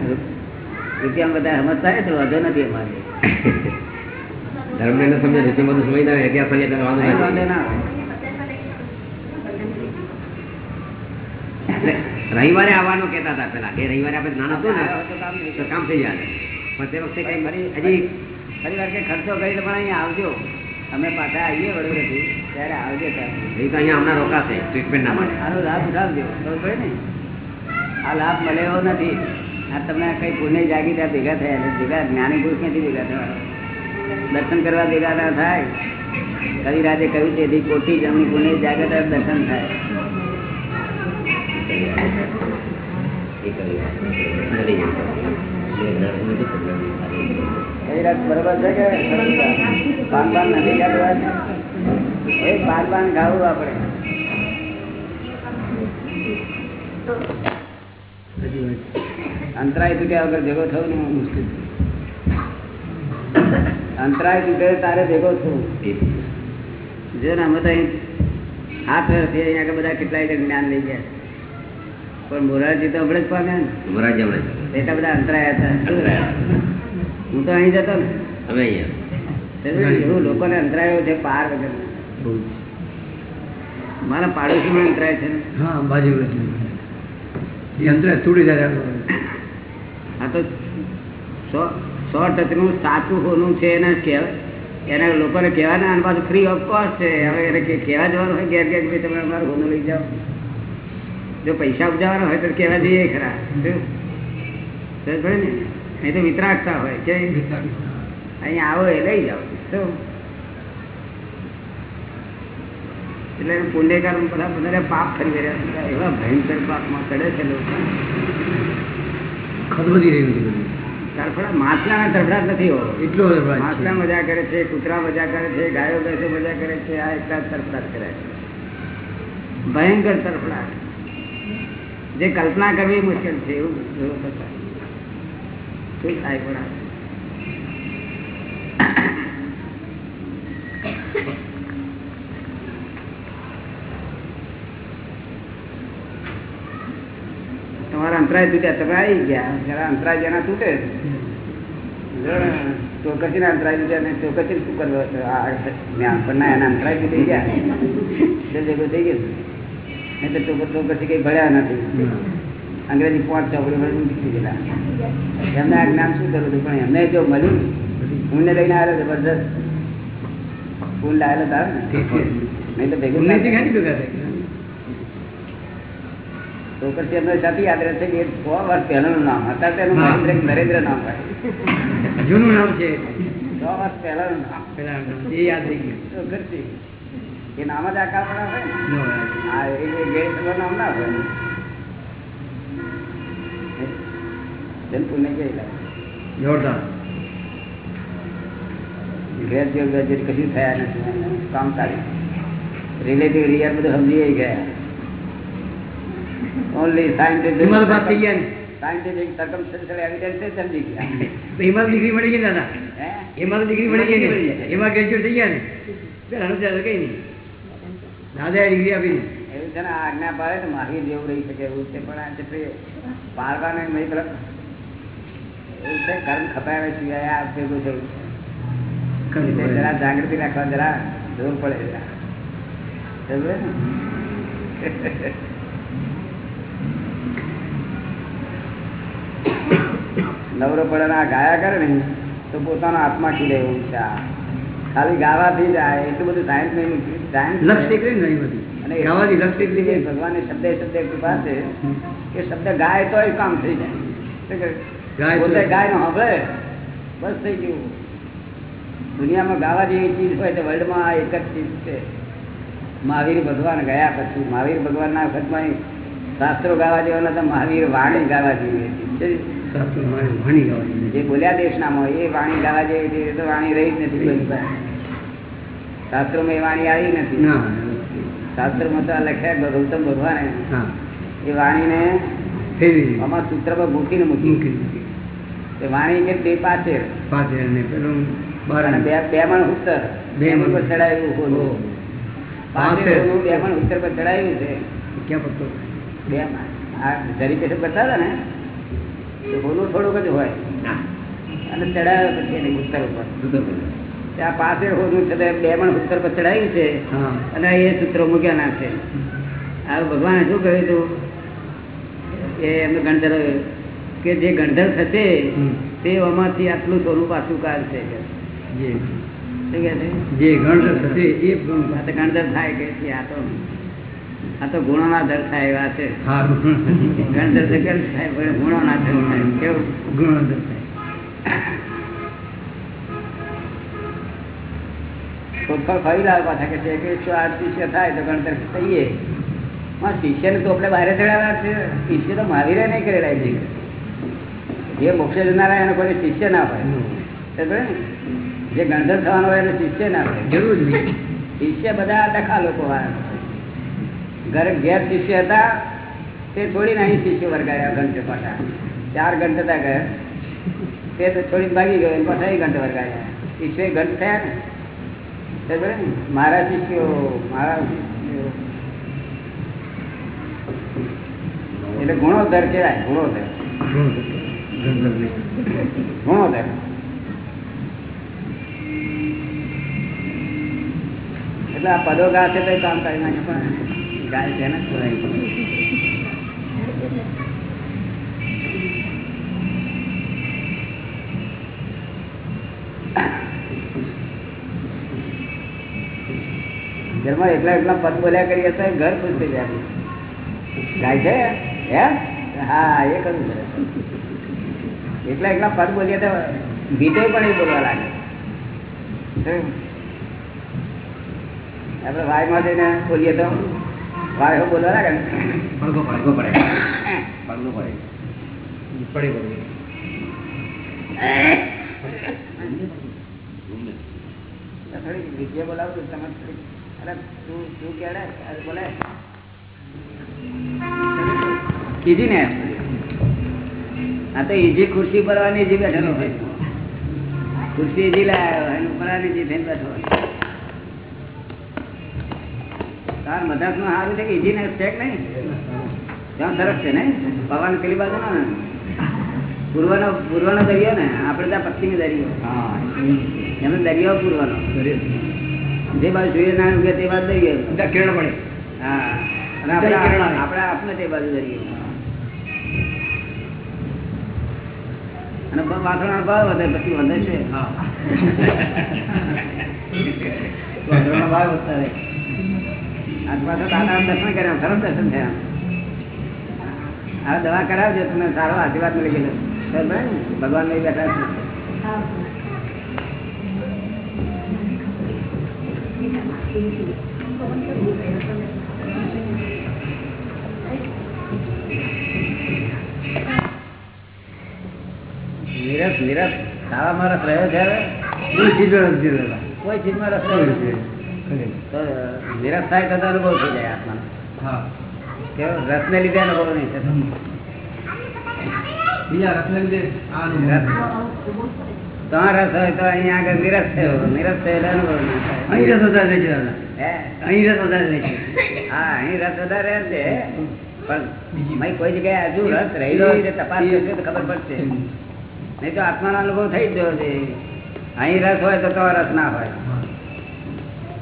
Speaker 1: રૂપિયામાં વધારે સમજતા તો વાંધો નથી અમારે.
Speaker 6: ધર્મને સમજે છે બધું સમજતા હોય ત્યાં સમજે ત્યારે વાંધો
Speaker 1: અહીં વાંધો
Speaker 6: નથી
Speaker 1: ના
Speaker 6: રવિવારે આવવાનું કેતા હતા પેલા કે રવિવારે આપણે નાના હતું ને
Speaker 1: તો કામ
Speaker 6: થઈ જાય. પણ તે વખતે કઈ મારી હજી
Speaker 1: ફરી વાર ખર્ચો કરીને પણ અહીંયા આવજો. અમે પાછા આવીએ વડોદરાથી ત્યારે આવજો
Speaker 6: અહીંયા હમણાં રોકાશે ટ્રીટમેન્ટના માટે.
Speaker 1: આનો લાભ ઉઠાવજો ખબર પડે ને? આ લાભ મળે એવો નથી. આ તમને કઈ પુણ્ય જાગી ત્યાં ભેગા થયા ભેગા જ્ઞાની પુરુષ ક્યાંથી ભેગા થયા દર્શન કરવા ભેગા ના થાય. કવિરાજે કહ્યું તેથી કોટી જમણી પુણે જાગત દર્શન થાય.
Speaker 6: એ કરી નડી ગયું બે હજાર સુધી તો problem સારી રીતે.
Speaker 1: કવિરાજ બરોબર છે કે પાન પાન નથી એ પાન પાન ખાવું આપણે. અંતરાય તૂટ્યા વગર ભેગો થવું ને મુશ્કેલ અંતરાય તૂટે તારે ભેગો થવું. જો ને અમે તો આઠ વર્ષથી અહીંયા આગળ બધા કેટલાય જ્ઞાન લઈ ગયા. પણ મોરારજી તો હમણાં જ પામ્યા ને.
Speaker 6: મોરારજી હમણાં
Speaker 1: એટલા બધા અંતરાય હતા. હું તો અહીં જતો ને.
Speaker 6: અમે અહીંયા.
Speaker 1: એવું લોકોને અંતરાયો છે પાર વગર. મારા પાડોશીમાં અંતરાય છે
Speaker 8: હા બાજુ અંતરાય તૂટી જાય
Speaker 1: આ તો સો સો ટકનું સાચું હોનું છે એને કહેવાય એને લોકોને કહેવાના અને પાછું ફ્રી ઓફ કોસ્ટ છે. હવે એને કે કહેવા જવાનું હોય ઘેર ઘેર કે ભાઈ તમે અમારું હોનું લઈ જાઓ. જો પૈસા ઉપજાવાના હોય તો કહેવા જઈએ ખરા. ને? અહીં તો વિતરાગતા હોય કે અહીંયા આવો એ લઈ જાઓ. શું એટલે પુણ્યકાર બધા બધા પાપ કરી રહ્યા એવા ભયંકર પાપમાં ચડે છે લોકો. તરફડા માછલાના તરફડા નથી હોવો
Speaker 8: એટલો
Speaker 1: માછલા મજા કરે છે કૂતરા મજા કરે છે ગાયો ભેંસો મજા કરે છે આ એટલા તરફડા કરે છે. ભયંકર તરફડા જે કલ્પના કરવી મુશ્કેલ છે એવું શું થાય પણ? તમારા અંતરાય તૂટ્યા, તમે આવી ગયા. જરા અંતરાય જેના તૂટે. ચોકસી ના અંતરાય તૂટ્યા ને ચોકસી શું કરવું હતું? આ જ્ઞાન પણ એના અંતરાય તૂટી ગયા. થઈ ગયું? નહીં તો ચોકસી કઈ ભળ્યા નથી. અંગ્રેજી પાંચ ચોપડી ભળી નીકળી ગયેલા. એમને આ જ્ઞાન શું હતું પણ એમને જો મળ્યું ઊંડને લઈને આવ્યો જબરદસ્ત ફૂલ લાવેલો તાર નહીં તો ભેગું પછી એમને સાથે યાદ રહેશે કે છ વર્ષ પહેલાનું નામ હતા તેનું. નરેન્દ્ર નરેન્દ્ર નામ હોય.
Speaker 8: જૂનું નામ છે.
Speaker 1: છ વર્ષ પહેલાનું નામ.
Speaker 8: પહેલાનું એ યાદ રહી ગયું.
Speaker 1: તો એ નામ જ આકાર પણ હોય ને. હા એ ગેરસભા નામ ના હોય. તેમ પુણ્ય ગયેલા
Speaker 8: જોરદાર
Speaker 1: ગ્રેજ્યુએટ ગ્રેજ્યુએટ કશું થયા નથી કામ ચાલી રિલેટિવ રિયલ બધું સમજી ગયા ઓનલી સાયન્ટિફિક
Speaker 8: એમાં તો વાત થઈ ગયા ને
Speaker 1: સાયન્ટિફિક સર્કમસ્ટન્શિયલ એવિડન્સ સમજી ગયા
Speaker 8: તો એમાં તો ડિગ્રી મળી ગઈ દાદા
Speaker 1: હે
Speaker 8: એમાં તો ડિગ્રી મળી ગઈ
Speaker 1: એમાં degree
Speaker 8: ને
Speaker 1: મળી જાય.
Speaker 8: એમાં ગ્રેજ્યુએટ થઈ ગયા ને પેલા નથી કઈ નહીં દાદાએ ડિગ્રી આપી ને
Speaker 1: એવું છે ને આ આજ્ઞા પાડે તો મહાવીર જેવું રહી શકે એવું છે પણ આ છે પાડવાને નહીં પેલા એવું છે કર્મ ખપાયા સિવાય આ ભેગું થયું. છે. જરા જાગૃતિ રાખવા જરા જરૂર પડે જરા ને? નવરો ગાયા કરે ને તો પોતાનો આત્મા ખીલે એવું છે ખાલી ગાવાથી જાય એટલું બધું સાયન્સ નહીં સાયન્સ
Speaker 8: લક્ષ એક નહીં બધી.
Speaker 1: અને
Speaker 8: ગાવાથી લક્ષ એક
Speaker 1: જે
Speaker 8: રહી
Speaker 1: ભગવાનની શબ્દે શબ્દે કૃપા છે. કે શબ્દ ગાય તો એ કામ થઈ જાય?
Speaker 8: ગાય
Speaker 1: ગાય નો સાંભળે બસ થઈ ગયું. દુનિયામાં ગાવા જેવી ચીજ હોય તો વર્લ્ડમાં આ એક જ ચીજ છે. મહાવીર ભગવાન ગયા પછી. મહાવીર ભગવાનના વખતમાં શાસ્ત્રો ગાવા જેવા નતા મહાવીર વાણી ગાવા જેવી
Speaker 8: વાણી
Speaker 1: જે બોલ્યા દેશનામાં એ વાણી ગાવા જેવી તો વાણી રહી જ નથી શાસ્ત્રોમાં એ વાણી આવી નથી.
Speaker 8: શાસ્ત્રો
Speaker 1: શાસ્ત્રમાં તો લખ્યા ગૌતમ ભગવાને. એ વાણીને
Speaker 8: ને આમાં
Speaker 1: આમાં સૂત્રમાં મૂકીને મૂકી.
Speaker 8: મૂકી.
Speaker 1: વાણી કે બે પાસે
Speaker 8: પાસે અને પેલું
Speaker 1: બે બે મણ ઉત્તર.
Speaker 8: બે મણ.
Speaker 1: પર
Speaker 8: ચડાયું
Speaker 1: પાસે. બે મણ ઉત્તર પર ચડાયું છે.
Speaker 8: ક્યાં પત્તો
Speaker 1: બે. આ જરી પેટે બતાવે ને તો હોનું થોડુંક જ હોય. અને ચડાવ્યો પછી એની ઉત્તર ઉપર. ત્યાં પાસે હોનું છે બે મણ ઉત્તર પર ચડાવ્યું છે. અને એ સૂત્રો મૂક્યા ના છે. આ ભગવાને શું કહ્યું હતું એ એમને ગણધર કે જે ગણધર થશે તે આમાંથી આટલું સોનું પાછું કાઢશે
Speaker 8: જે ગણતર થશે એ
Speaker 1: ગણધર થાય કે આ તો આ તો દર થાય એવા છે. ગણધર થાય? પણ ગુણોના દર થાય. કેવું?
Speaker 8: ગુણોત્તર થાય.
Speaker 1: ફરી લાવે પાછા કે એકસો આઠ શિષ્ય થાય તો ગણતર થઈએ. શિષ્ય ને તો આપણે બહાર ચડાવ્યા છે. શિષ્ય તો મહાવીરે નહીં કરેલા છે. જે મોક્ષે જનારા એને કોઈ શિષ્ય ના હોય જે ગણધર થવાનો હોય એને શિષ્ય ના હોય.
Speaker 8: જરૂર નહીં
Speaker 1: શિષ્ય બધા ટકા લોકો ઘરે ઘેર શિષ્ય હતા તે છોડીને અહીં શિષ્ય વર્ગાયા ઘંટે પાછા. ચાર ઘંટે હતા ગયા તે તો છોડીને ભાગી ગયો પાછા એ ઘંટે વર્ગાયા શિષ્ય ઘંટ થયા ને? મારા શિષ્યો મારા શિષ્યો. એટલે ગુણોધર કહેવાય ગુણોધર ગુણોધર એટલે આ પદો ગા છે તો કામ કરી નાખે, પણ ગાય છે ઘરમાં એટલા એટલા પદ બોલ્યા કરીએ તો ઘર ખુશ થઈ જાય. ગાય છે? હે? હા, એ કરું એટલા એટલા પદ બોલીએ તો ગીતો પણ એ બોલવા લાગે. આપડે આપણે વાયમાં જઈને બોલીએ તો વાયો બોલવા લાગે
Speaker 8: પડઘો પડઘો પડે. પડઘો પડે. *coughs*
Speaker 1: તો થોડી વિદ્યા બોલાવું તમે અરે તું તું કેડે બોલે. કીધી ને આ તો ઈજી ખુરશી પરવાની ઈજી બેઠેલો હોય. ખુરશી ઈજી લાવ્યો હોય ઉપરાની ઈજી થઈને બેઠો હોય. તાર મદ્રાસનું સારું છે કે ઈજી ને છે નહીં? ત્યાં સરસ છે ને? પવન પેલી બાજુ ને પૂર્વનો પૂર્વનો દરિયો ને આપણે ત્યાં પશ્ચિમી દરિયો. એમનો દરિયો પૂર્વનો. જે બાજુ જોઈએ ના તે બાજુ દરિયો.
Speaker 8: કિરણ પડે.
Speaker 1: હા. અને આપણે આપણે આપણે તે બાજુ દરિયો. અને બ- વાસણનો ભાવ વધે પછી વધે છે.
Speaker 8: હા.
Speaker 1: વાસણનો ભાવ વધતા રહે. આજ પાછો દાદાના દર્શન કર્યા સરસ દર્શન થયા. આ દવા કરાવજો તમને સારો આશીર્વાદ મળી ગયેલો. ભગવાન બેઠા છે. નિરસ નિરસ ખાવામાં રસ રહ્યો છે
Speaker 8: કોઈ
Speaker 1: ચીજમાં રસ રહ્યો. તો નિરસ થાય તો અનુભવ થઈ જાય આત્માનો. કેવો રસને લીધે અનુભવ નહીં થતો.
Speaker 8: બીજા રસને લીધે આ અનુભવ.
Speaker 1: તો આ રસ હોય તો અહીંયા આગળ નિરસ થયો. નિરસ થયો અનુભવ થાય.
Speaker 8: અહીં રસ વધારે છે
Speaker 1: હે?
Speaker 8: અહીં રસ વધારે છે.
Speaker 1: હા અહીં રસ વધારે છે. પણ કોઈ જગ્યાએ હજુ રસ રહેલો હોય તપાસ કરશે તો ખબર પડશે. નહીં તો આત્માનો અનુભવ થઈ જ ગયો છે. અહીં રસ હોય તો તો રસ ના હોય.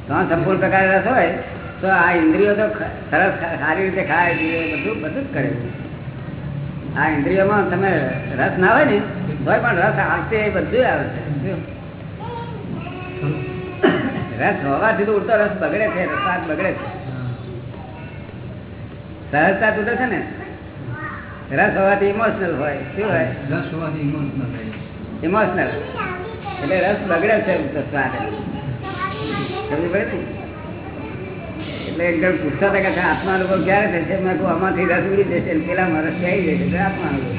Speaker 1: તો સંપૂર્ણ પ્રકારે રસ હોય તો આ ઇન્દ્રિયો તો સરસ સારી રીતે ખાય પીએ બધું બધું જ કરે આ ઇન્દ્રિયોમાં તમે રસ ના હોય ને તોય પણ રસ આવશે એ બધું આવે છે. રસ હોવાથી તો ઉડતો રસ બગડે છે રસાદ બગડે છે. સહજતા તૂટે છે ને. રસ હોવાથી ઇમોશનલ હોય. શું હોય?
Speaker 8: રસ હોવાથી ઇમોશનલ
Speaker 1: ઇમોશનલ એટલે રસ બગડે છે તો સમજ પડે એટલે એકદમ પૂછતા હતા કે આત્મા લોકો ક્યારે થશે? મેં કહું આમાંથી રસ ઉડી જશે પેલા રસ આવી જશે? આત્મા લોકો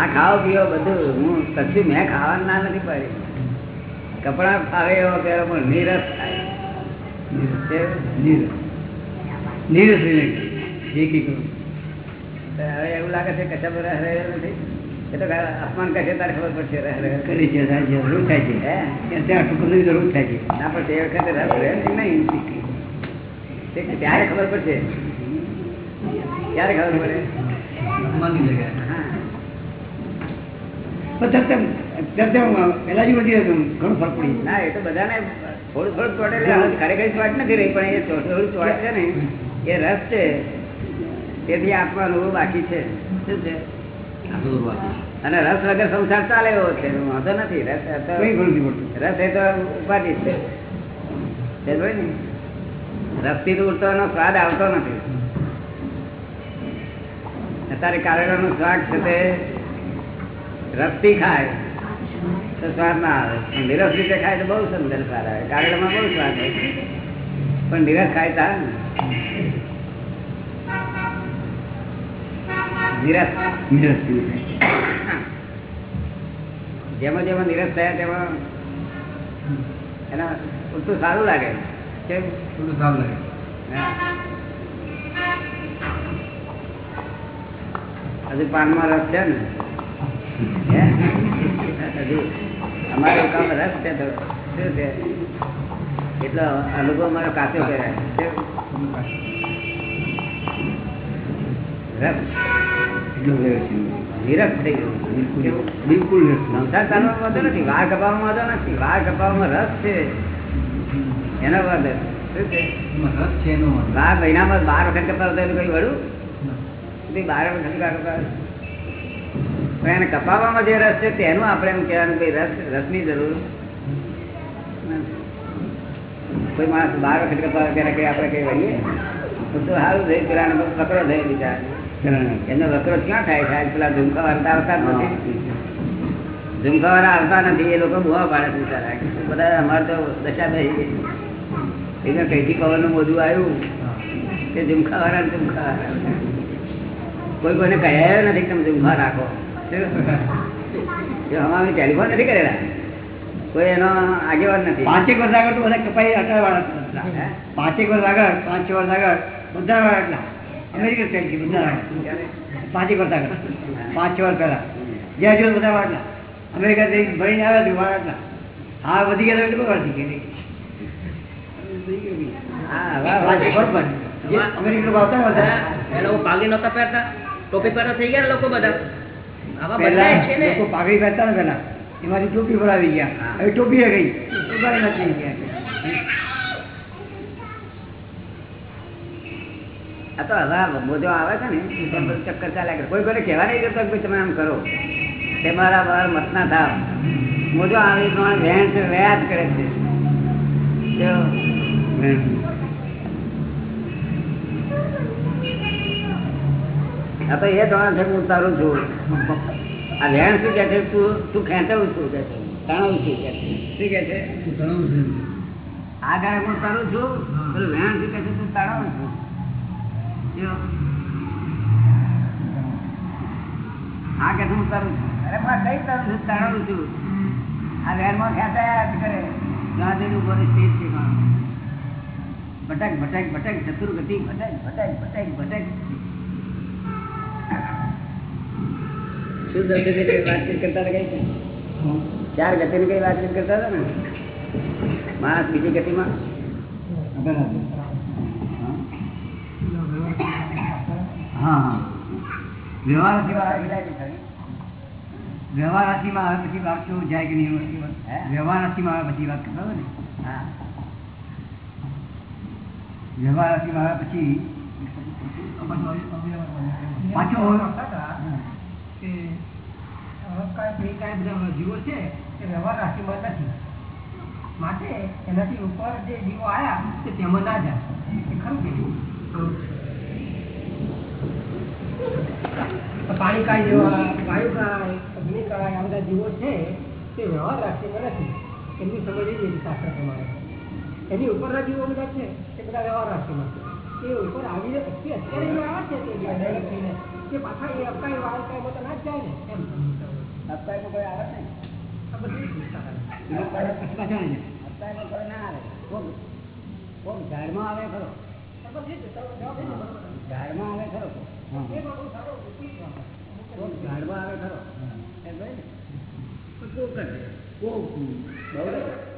Speaker 1: આ ખાઓ પીઓ બધું. હું કશું મેં ખાવાનું ના નથી પાડી કપડાં ફાવે એવો પહેરો પણ નીરસ થાય.
Speaker 8: નીરસ. નીરસ. નીરસ. એકી
Speaker 1: એવું લાગે છે પર રસ નથી. એ તો અપમાન કશે તારે ખબર પડશે રસ
Speaker 8: છે જરૂર થાય છે. ત્યાં ત્યાં ટુકડની જરૂર થાય છે.
Speaker 1: ના પણ તે વખતે રસ રહે છે કે નહીં ત્યારે ખબર પડશે. ત્યારે ખબર પડે.
Speaker 8: માની જગ્યાએ
Speaker 1: હા.
Speaker 8: પણ તેમ તેમ તેમ પહેલા જેવું નથી રહેતું. ફરક પડી
Speaker 1: ના એ તો બધાને થોડું થોડું ચોટે ખરેખર ચોટ નથી રહી પણ એ થોડું ચોટ છે ને. એ રસ છે. તેથી આત્મા અનુભવ બાકી છે. શું છે. અને રસ વગર સંસાર ચાલે એવો છે. વાંધો નથી. રસ તો. રસ એ તો ઉપાધિ છે. તે ને? રસથી તો ઉઠવાનો સ્વાદ આવતો નથી. અત્યારે કારેલાનો સ્વાદ છે તે રસથી ખાય. તો સ્વાદ ના આવે. પણ નિરસ રીતે ખાય તો બહુ સુંદર સ્વાદ આવે. કાગડામાં બહુ સ્વાદ આવે પણ નિરસ ખાય તાર ને નિરસ
Speaker 8: નિરસ પીવું છે.
Speaker 1: જેમાં જેમાં નિરસ થયા તેમાં એના ઉલટું સારું લાગે. કેમ?
Speaker 8: થોડું સારું લાગે.
Speaker 1: હજુ પાનમાં રસ છે ને? હજુ અમારે કામ રસ છે તો શું છે? એટલો અનુભવ મારો કાચો કહેવાય રસ.
Speaker 8: એટલું વ્યવસ્થિત છે.
Speaker 1: થઈ ગયું.
Speaker 8: બિલકુલ.
Speaker 1: કેવું?
Speaker 8: બિલકુલ વ્યવસ્થિત.
Speaker 1: સંસાર ચાલવામાં વાંધો નથી. વાર કપાવવામાં વાંધો નથી. વાર કપાવવામાં રસ છે. એનો વાંધો શું છે
Speaker 8: એમાં રસ છે એનો
Speaker 1: બાર મહિનામાં બાર વખત કપાવતા હોય કઈ વળું? બાર વખત કા એને કપાવવામાં જે રસ છે તેનું આપણે એમ કહેવાનું કઈ રસ રસની જરૂર. કોઈ માણસ બાર વખત કપાવે ત્યારે કઈ આપણે કઈ વળીએ? તો સારું થઈ પેલા પકડો થઈ બીજા એમનો વકરો ક્યાં થાય? છે પેલા ઝુમકા વાળતા આવતા નથી. ઝુમકા વાળા આવતા નથી એ લોકો બુવા પાડે છે બધા અમારે તો દશા થઈ ગઈ. એને કઈથી પવનનું મોજું આવ્યું? તે ઝુમકા વાળા ઝુમકા વાળા કોઈ કોઈને કહ્યા નથી તમે ઝુમખા રાખો. અમારે ટેલિફોન નથી કરેલા. કોઈ એનો આગેવાન નથી.
Speaker 8: પાંચેક વર્ષ આગળ તો બધા કપાઈ અઢાર વાળા પાંચેક વર્ષ આગળ પાંચ વર્ષ આગળ બધા વાળા અમેરિકન સ્ટાઇલ છે બધા વાળા. પાંચેક વર્ષ આગળ પાંચ છ વર્ષ પહેલા જ્યાં જોયું બધા વાળા અમેરિકાથી ભણીને આવ્યા છે વાળા એટલા હા વધી ગયા તો એટલે બહુ વધી ગયા
Speaker 1: હા હવે
Speaker 8: પાંચેક વર્ષ પર જે અમેરિકન લોકો આવતા હતા
Speaker 4: એ લોકો પાઘડી નહોતા પહેરતા ટોપી પહેરતા થઈ ગયા ને લોકો બધા આવા
Speaker 8: પહેલા
Speaker 4: બદલાય છે ને
Speaker 8: લોકો પાઘડી પહેરતા ને પહેલા એમાંથી ટોપી પર આવી ગયા હવે ટોપી એ ગઈ ઉગાડી નથી ગયા
Speaker 1: આ તો હવે મોજો આવે છે ને તેમ બધું ચક્કર ચાલ્યા કરે. કોઈ કોઈને કહેવા નહીં જતો કે તમે આમ કરો. તે મારા બહાર મત ના થાવ મોજો આવે એ પ્રમાણે વહેણ છે વ્યા જ કરે છે. આ તો એ ધોરણ છે હું તારું છું. આ વહેણ શું કે છે? તું તું ખેંચાવું છું કે છે? તણાવું છું કે છે? શું કે છે? આ ગાય હું તારું છું? વહેણ શું કે છે? તું તણાવું છું. હા કે હું કરું છું? અરે કઈ છું? તણાવું છું? આ વેરમાં ખેંચાયા કરે. ગાંધી ઉપર સ્થિત છે. ભટક ભટક ભટક ચતુર્ગતિ ભટક ભટક ભટક ભટક. શું ગતિની કઈ વાતચીત કરતા હતા કઈ? ચાર ગતિની કઈ વાતચીત કરતા હતા ને? માણસ બીજી ગતિમાં?
Speaker 8: હા વ્યવહાર આવે પછી વાત કેવું જાય કે નહીં એમ વાત.
Speaker 1: હે?
Speaker 8: વ્યવહાર રાશિમાં આવે પછી વાત કરતા ને.
Speaker 1: હા.
Speaker 8: આવે પછી પાછો
Speaker 4: જીવો છે એ વ્યવહાર રાશિમાં નથી. માટે એનાથી ઉપર જે જીવો આવ્યા તે તેમાં ના જાય. એ ખરું કે પાણીકાય જેવા વાયુકાય અગ્નિકાય આ બધા જીવો છે તે વ્યવહાર રાશિમાં નથી. એમની સમજ એવી શાસ્ત્ર પ્રમાણે. એની ઉપરના જીવો બધા છે તે બધા વ્યવહાર રાશિમાં છે. એ ઉપર આવીને અત્યારે જે આવે છે તે ડેવલપ થઈને તે પાછા એ અપકાય વાયુકાય બધા ના જ જાય ને. એમ
Speaker 1: અત્યારે કોઈ આવે ને
Speaker 4: આ બધી
Speaker 8: પાછા ને
Speaker 1: અત્યારે કોઈ ના આવે. કોક કોક ઝાડમાં આવે ખરો. ઝાડમાં આવે ખરો કોક આવે ખરો એમ ભાઈ ને? કોક છે. કોક બહુ.